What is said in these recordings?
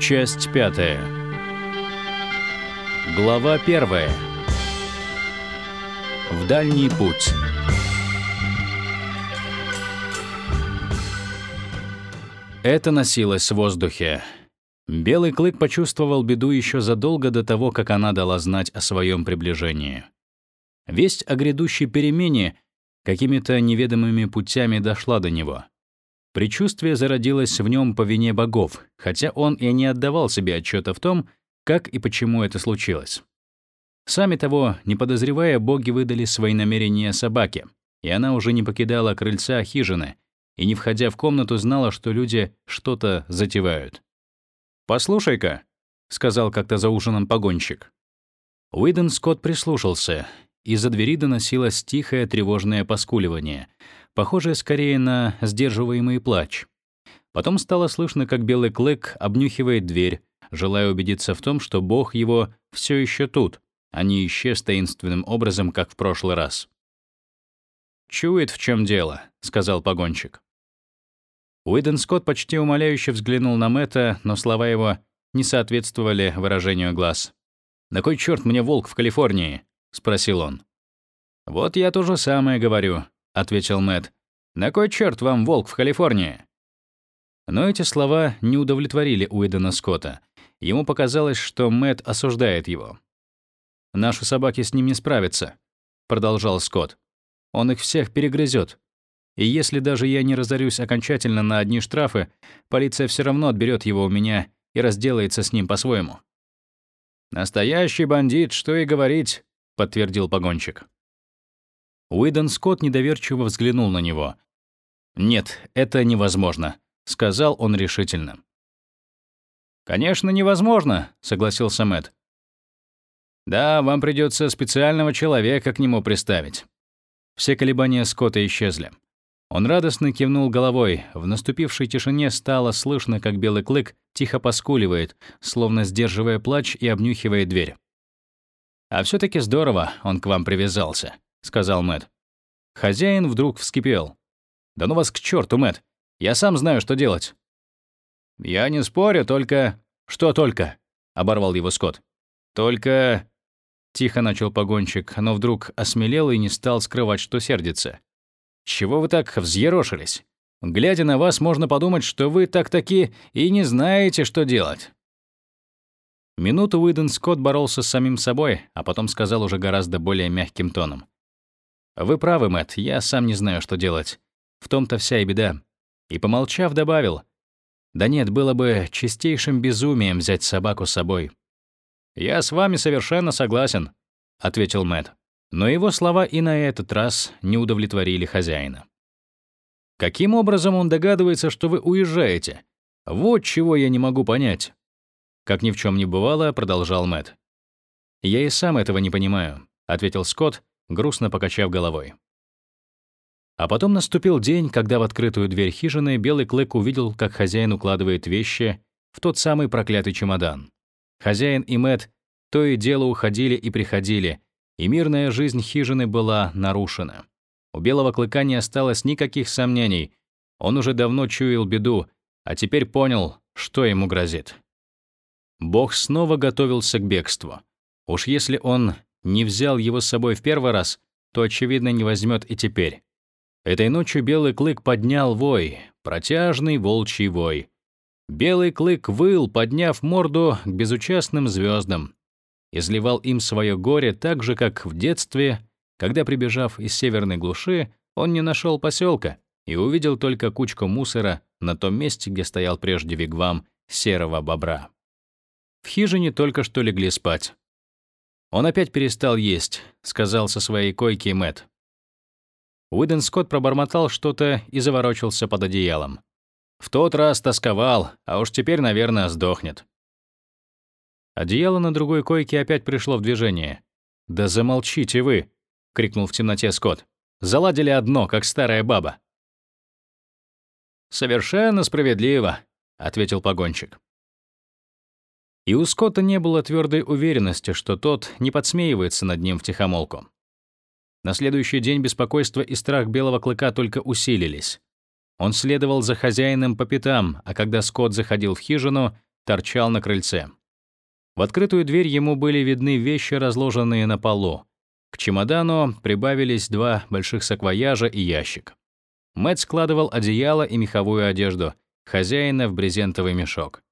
Часть пятая. Глава первая. В дальний путь. Это носилось в воздухе. Белый клык почувствовал беду еще задолго до того, как она дала знать о своем приближении. Весть о грядущей перемене какими-то неведомыми путями дошла до него. Предчувствие зародилось в нем по вине богов, хотя он и не отдавал себе отчета в том, как и почему это случилось. Сами того, не подозревая, боги выдали свои намерения собаке, и она уже не покидала крыльца хижины и, не входя в комнату, знала, что люди что-то затевают. «Послушай-ка», — сказал как-то за ужином погонщик. Уидон Скотт прислушался. Из-за двери доносилось тихое тревожное поскуливание, похожее скорее на сдерживаемый плач. Потом стало слышно, как белый клык обнюхивает дверь, желая убедиться в том, что бог его все еще тут, а не исчез таинственным образом, как в прошлый раз. «Чует, в чем дело», — сказал погонщик. Уидон Скотт почти умоляюще взглянул на Мэтта, но слова его не соответствовали выражению глаз. «На кой черт мне волк в Калифорнии?» — спросил он. «Вот я то же самое говорю», — ответил Мэтт. «На кой черт вам волк в Калифорнии?» Но эти слова не удовлетворили Уидона Скотта. Ему показалось, что Мэтт осуждает его. «Наши собаки с ним не справятся», — продолжал Скотт. «Он их всех перегрызет. И если даже я не разорюсь окончательно на одни штрафы, полиция все равно отберет его у меня и разделается с ним по-своему». «Настоящий бандит, что и говорить», — подтвердил погонщик. Уидон Скотт недоверчиво взглянул на него. «Нет, это невозможно», — сказал он решительно. «Конечно, невозможно», — согласился Мэтт. «Да, вам придется специального человека к нему приставить». Все колебания Скотта исчезли. Он радостно кивнул головой. В наступившей тишине стало слышно, как белый клык тихо поскуливает, словно сдерживая плач и обнюхивая дверь. «А все таки здорово, он к вам привязался», — сказал Мэт. Хозяин вдруг вскипел. «Да ну вас к черту, Мэт! Я сам знаю, что делать». «Я не спорю, только...» «Что только?» — оборвал его Скотт. «Только...» Тихо начал погонщик, но вдруг осмелел и не стал скрывать, что сердится. «Чего вы так взъерошились? Глядя на вас, можно подумать, что вы так-таки и не знаете, что делать». Минуту Уидон Скотт боролся с самим собой, а потом сказал уже гораздо более мягким тоном. «Вы правы, Мэтт, я сам не знаю, что делать. В том-то вся и беда». И, помолчав, добавил, «Да нет, было бы чистейшим безумием взять собаку с собой». «Я с вами совершенно согласен», — ответил Мэтт. Но его слова и на этот раз не удовлетворили хозяина. «Каким образом он догадывается, что вы уезжаете? Вот чего я не могу понять». Как ни в чем не бывало, продолжал Мэтт. «Я и сам этого не понимаю», — ответил Скотт, грустно покачав головой. А потом наступил день, когда в открытую дверь хижины белый клык увидел, как хозяин укладывает вещи в тот самый проклятый чемодан. Хозяин и Мэт то и дело уходили и приходили, и мирная жизнь хижины была нарушена. У белого клыка не осталось никаких сомнений. Он уже давно чуял беду, а теперь понял, что ему грозит. Бог снова готовился к бегству. Уж если он не взял его с собой в первый раз, то, очевидно, не возьмет и теперь. Этой ночью белый клык поднял вой, протяжный волчий вой. Белый клык выл, подняв морду к безучастным звездам. Изливал им свое горе так же, как в детстве, когда, прибежав из северной глуши, он не нашел поселка и увидел только кучку мусора на том месте, где стоял прежде вигвам серого бобра. В хижине только что легли спать. Он опять перестал есть, сказал со своей койки Мэт. Уиден Скотт пробормотал что-то и заворочился под одеялом. В тот раз тосковал, а уж теперь, наверное, сдохнет. Одеяло на другой койке опять пришло в движение. «Да замолчите вы!» — крикнул в темноте Скотт. «Заладили одно, как старая баба». «Совершенно справедливо», — ответил погонщик. И у Скотта не было твердой уверенности, что тот не подсмеивается над ним втихомолку. На следующий день беспокойство и страх белого клыка только усилились. Он следовал за хозяином по пятам, а когда Скотт заходил в хижину, торчал на крыльце. В открытую дверь ему были видны вещи, разложенные на полу. К чемодану прибавились два больших саквояжа и ящик. Мэтт складывал одеяло и меховую одежду хозяина в брезентовый мешок.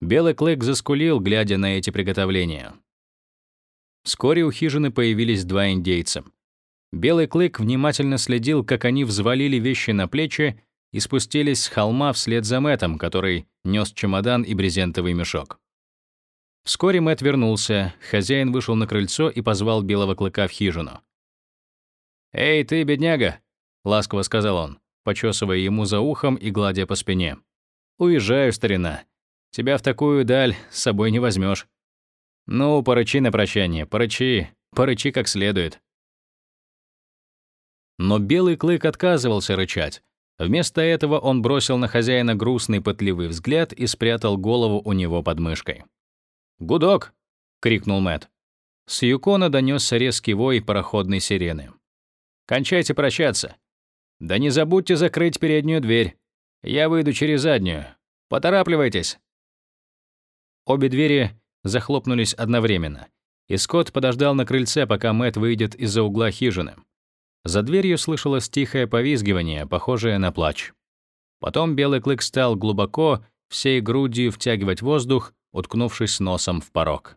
Белый клык заскулил, глядя на эти приготовления. Вскоре у хижины появились два индейца. Белый клык внимательно следил, как они взвалили вещи на плечи и спустились с холма вслед за Мэтом, который нес чемодан и брезентовый мешок. Вскоре Мэт вернулся, хозяин вышел на крыльцо и позвал белого клыка в хижину. «Эй, ты, бедняга!» — ласково сказал он, почесывая ему за ухом и гладя по спине. «Уезжаю, старина. Тебя в такую даль с собой не возьмешь. Ну, порычи на прощание, порычи, порычи как следует». Но белый клык отказывался рычать. Вместо этого он бросил на хозяина грустный пытливый взгляд и спрятал голову у него под мышкой. «Гудок!» — крикнул Мэт. С Юкона донесся резкий вой пароходной сирены. «Кончайте прощаться. Да не забудьте закрыть переднюю дверь. Я выйду через заднюю. Поторапливайтесь!» Обе двери захлопнулись одновременно, и Скотт подождал на крыльце, пока Мэт выйдет из-за угла хижины. За дверью слышалось тихое повизгивание, похожее на плач. Потом белый клык стал глубоко, всей грудью втягивать воздух, уткнувшись носом в порог.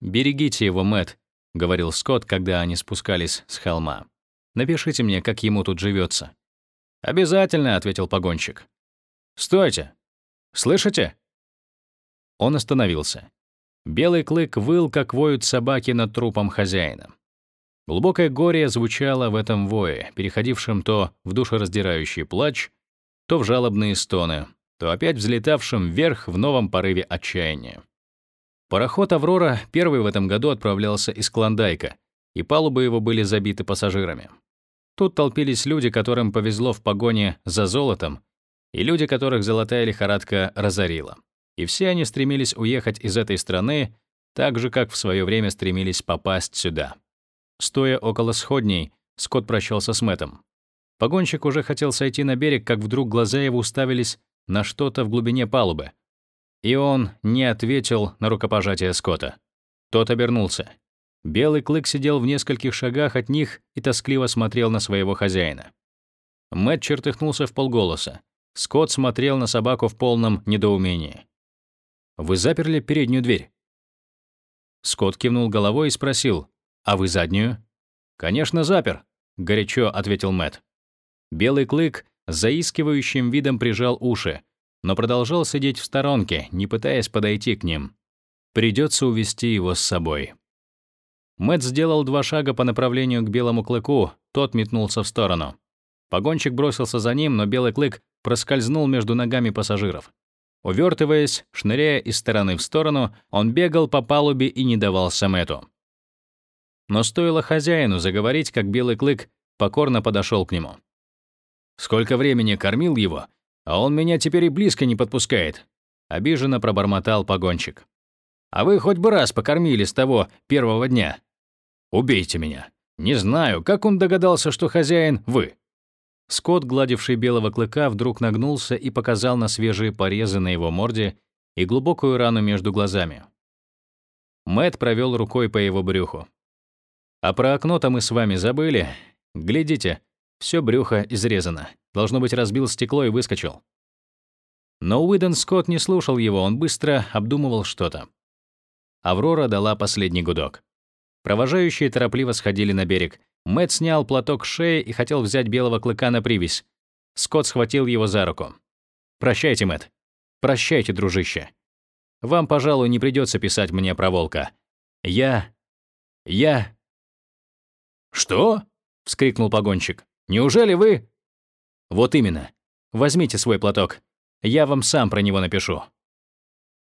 «Берегите его, Мэт, говорил Скотт, когда они спускались с холма. «Напишите мне, как ему тут живется. «Обязательно», — ответил погонщик. «Стойте! Слышите?» Он остановился. Белый клык выл, как воют собаки над трупом хозяина. Глубокое горе звучало в этом вое, переходившем то в душераздирающий плач, то в жалобные стоны, то опять взлетавшим вверх в новом порыве отчаяния. Пароход «Аврора» первый в этом году отправлялся из Клондайка, и палубы его были забиты пассажирами. Тут толпились люди, которым повезло в погоне за золотом, и люди, которых золотая лихорадка разорила. И все они стремились уехать из этой страны, так же, как в свое время стремились попасть сюда. Стоя около сходней, Скотт прощался с Мэттом. Погонщик уже хотел сойти на берег, как вдруг глаза его уставились на что-то в глубине палубы. И он не ответил на рукопожатие Скотта. Тот обернулся. Белый клык сидел в нескольких шагах от них и тоскливо смотрел на своего хозяина. Мэтт чертыхнулся в полголоса. Скотт смотрел на собаку в полном недоумении. «Вы заперли переднюю дверь?» Скотт кивнул головой и спросил, «А вы заднюю?» «Конечно, запер», — горячо ответил Мэт. Белый клык с заискивающим видом прижал уши, но продолжал сидеть в сторонке, не пытаясь подойти к ним. Придется увести его с собой. Мэт сделал два шага по направлению к белому клыку, тот метнулся в сторону. Погонщик бросился за ним, но белый клык проскользнул между ногами пассажиров. Увертываясь, шныряя из стороны в сторону, он бегал по палубе и не давался Мэту. Но стоило хозяину заговорить, как белый клык покорно подошел к нему. «Сколько времени кормил его, а он меня теперь и близко не подпускает», — обиженно пробормотал погонщик. «А вы хоть бы раз покормили с того первого дня. Убейте меня. Не знаю, как он догадался, что хозяин — вы». Скотт, гладивший белого клыка, вдруг нагнулся и показал на свежие порезы на его морде и глубокую рану между глазами. Мэт провел рукой по его брюху. А про окно-то мы с вами забыли. Глядите, все брюхо изрезано. Должно быть, разбил стекло и выскочил. Но Уидон Скотт не слушал его, он быстро обдумывал что-то. Аврора дала последний гудок. Провожающие торопливо сходили на берег. Мэт снял платок с шеи и хотел взять белого клыка на привязь. Скотт схватил его за руку. «Прощайте, Мэт. Прощайте, дружище. Вам, пожалуй, не придется писать мне про волка. Я... я «Что?» — вскрикнул погонщик. «Неужели вы...» «Вот именно. Возьмите свой платок. Я вам сам про него напишу».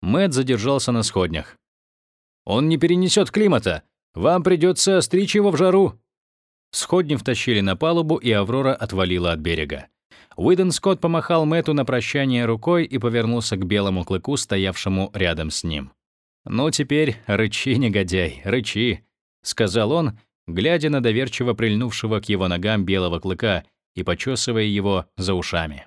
Мэт задержался на сходнях. «Он не перенесет климата. Вам придется стричь его в жару». Сходни втащили на палубу, и Аврора отвалила от берега. Уидон Скотт помахал Мэту на прощание рукой и повернулся к белому клыку, стоявшему рядом с ним. «Ну теперь рычи, негодяй, рычи», — сказал он глядя на доверчиво прильнувшего к его ногам белого клыка и почесывая его за ушами.